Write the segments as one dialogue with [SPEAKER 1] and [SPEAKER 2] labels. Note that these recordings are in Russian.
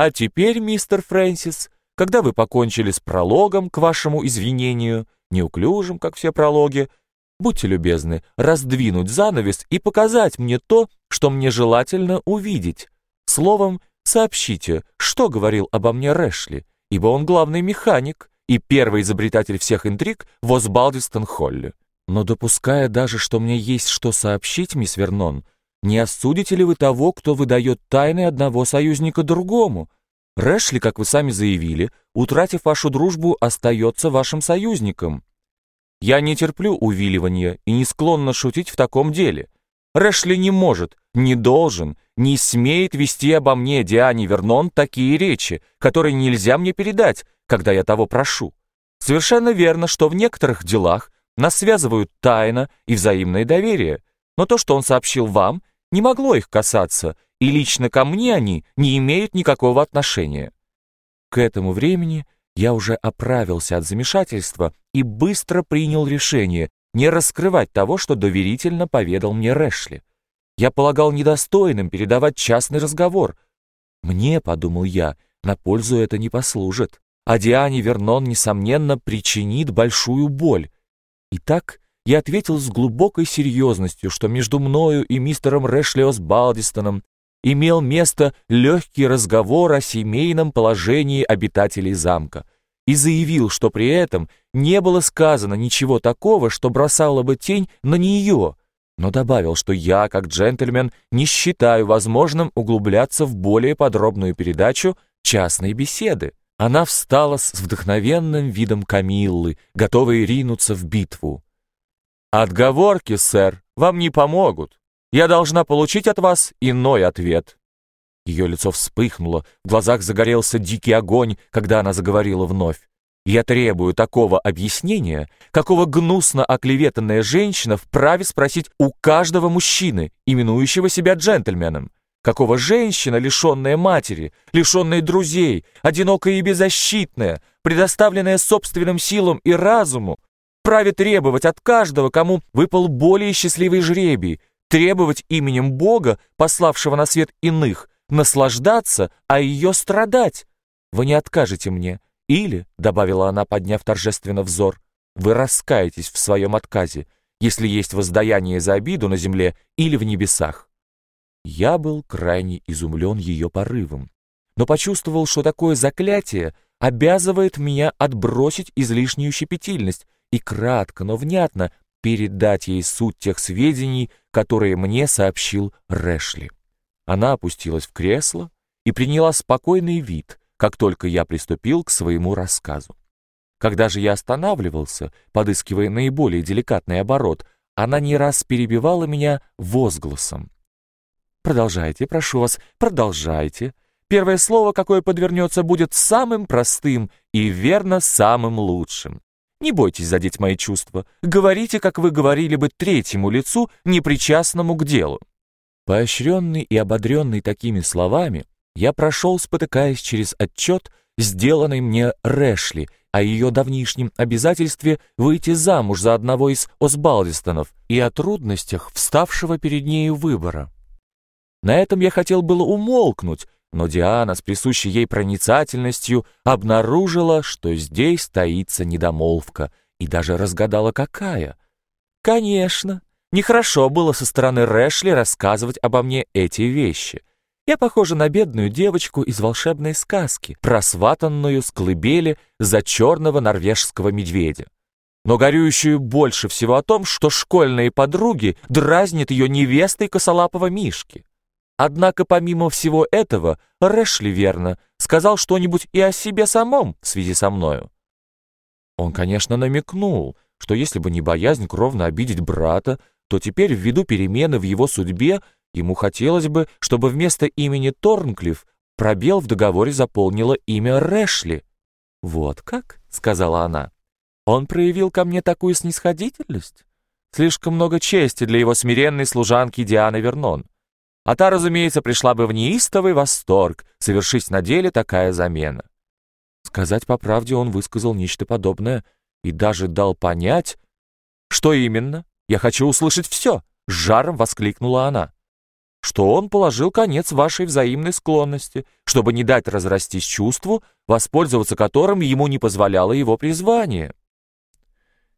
[SPEAKER 1] А теперь, мистер Фрэнсис, когда вы покончили с прологом к вашему извинению, неуклюжим, как все прологи, будьте любезны раздвинуть занавес и показать мне то, что мне желательно увидеть. Словом, сообщите, что говорил обо мне Рэшли, ибо он главный механик и первый изобретатель всех интриг в Осбалдистон-Холле. Но допуская даже, что мне есть что сообщить, мисс Вернон, не осудите ли вы того, кто выдает тайны одного союзника другому? Рэшли, как вы сами заявили, утратив вашу дружбу, остается вашим союзником. Я не терплю увиливания и не склонна шутить в таком деле. Рэшли не может, не должен, не смеет вести обо мне, Диане Вернон, такие речи, которые нельзя мне передать, когда я того прошу. Совершенно верно, что в некоторых делах нас связывают тайна и взаимное доверие, но то, что он сообщил вам, не могло их касаться, и лично ко мне они не имеют никакого отношения. К этому времени я уже оправился от замешательства и быстро принял решение не раскрывать того, что доверительно поведал мне Рэшли. Я полагал недостойным передавать частный разговор. Мне, подумал я, на пользу это не послужит, а Диане Вернон, несомненно, причинит большую боль. Итак, я ответил с глубокой серьезностью, что между мною и мистером Рэшли Балдистоном имел место легкий разговор о семейном положении обитателей замка и заявил, что при этом не было сказано ничего такого, что бросало бы тень на нее, но добавил, что я, как джентльмен, не считаю возможным углубляться в более подробную передачу частной беседы. Она встала с вдохновенным видом Камиллы, готовой ринуться в битву. «Отговорки, сэр, вам не помогут. Я должна получить от вас иной ответ». Ее лицо вспыхнуло, в глазах загорелся дикий огонь, когда она заговорила вновь. «Я требую такого объяснения, какого гнусно оклеветанная женщина вправе спросить у каждого мужчины, именующего себя джентльменом. Какого женщина, лишенная матери, лишенная друзей, одинокая и беззащитная, предоставленная собственным силам и разуму, вправе требовать от каждого, кому выпал более счастливый жребий, требовать именем Бога, пославшего на свет иных, наслаждаться, а ее страдать. Вы не откажете мне. Или, — добавила она, подняв торжественно взор, — вы раскаетесь в своем отказе, если есть воздаяние за обиду на земле или в небесах. Я был крайне изумлен ее порывом, но почувствовал, что такое заклятие обязывает меня отбросить излишнюю щепетильность и кратко, но внятно передать ей суть тех сведений, которые мне сообщил Рэшли. Она опустилась в кресло и приняла спокойный вид, как только я приступил к своему рассказу. Когда же я останавливался, подыскивая наиболее деликатный оборот, она не раз перебивала меня возгласом. «Продолжайте, прошу вас, продолжайте. Первое слово, какое подвернется, будет самым простым и, верно, самым лучшим. Не бойтесь задеть мои чувства. Говорите, как вы говорили бы третьему лицу, непричастному к делу». Поощренный и ободренный такими словами, я прошел, спотыкаясь через отчет, сделанный мне Рэшли, о ее давнишнем обязательстве выйти замуж за одного из Осбалдистонов и о трудностях вставшего перед нею выбора. На этом я хотел было умолкнуть, но Диана с присущей ей проницательностью обнаружила, что здесь таится недомолвка, и даже разгадала, какая. Конечно, нехорошо было со стороны Рэшли рассказывать обо мне эти вещи. Я похожа на бедную девочку из волшебной сказки, просватанную с колыбели за черного норвежского медведя. Но горюющую больше всего о том, что школьные подруги дразнят ее невестой косолапого Мишки. Однако помимо всего этого, Рэшли верно сказал что-нибудь и о себе самом в связи со мною. Он, конечно, намекнул, что если бы не боязнь кровно обидеть брата, то теперь ввиду перемены в его судьбе ему хотелось бы, чтобы вместо имени Торнклифф пробел в договоре заполнило имя Рэшли. «Вот как?» — сказала она. «Он проявил ко мне такую снисходительность? Слишком много чести для его смиренной служанки Дианы Вернон. А та, разумеется, пришла бы в неистовый восторг, совершить на деле такая замена. Сказать по правде, он высказал нечто подобное и даже дал понять... «Что именно? Я хочу услышать все!» — с жаром воскликнула она. что он положил конец вашей взаимной склонности, чтобы не дать разрастись чувству, воспользоваться которым ему не позволяло его призвание.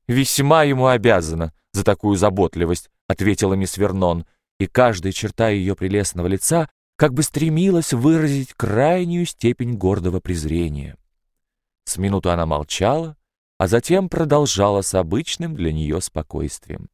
[SPEAKER 1] «Весьма ему обязана за такую заботливость», — ответила мисс Вернон, и каждая черта ее прелестного лица как бы стремилась выразить крайнюю степень гордого презрения. С минуту она молчала, а затем продолжала с обычным для нее спокойствием.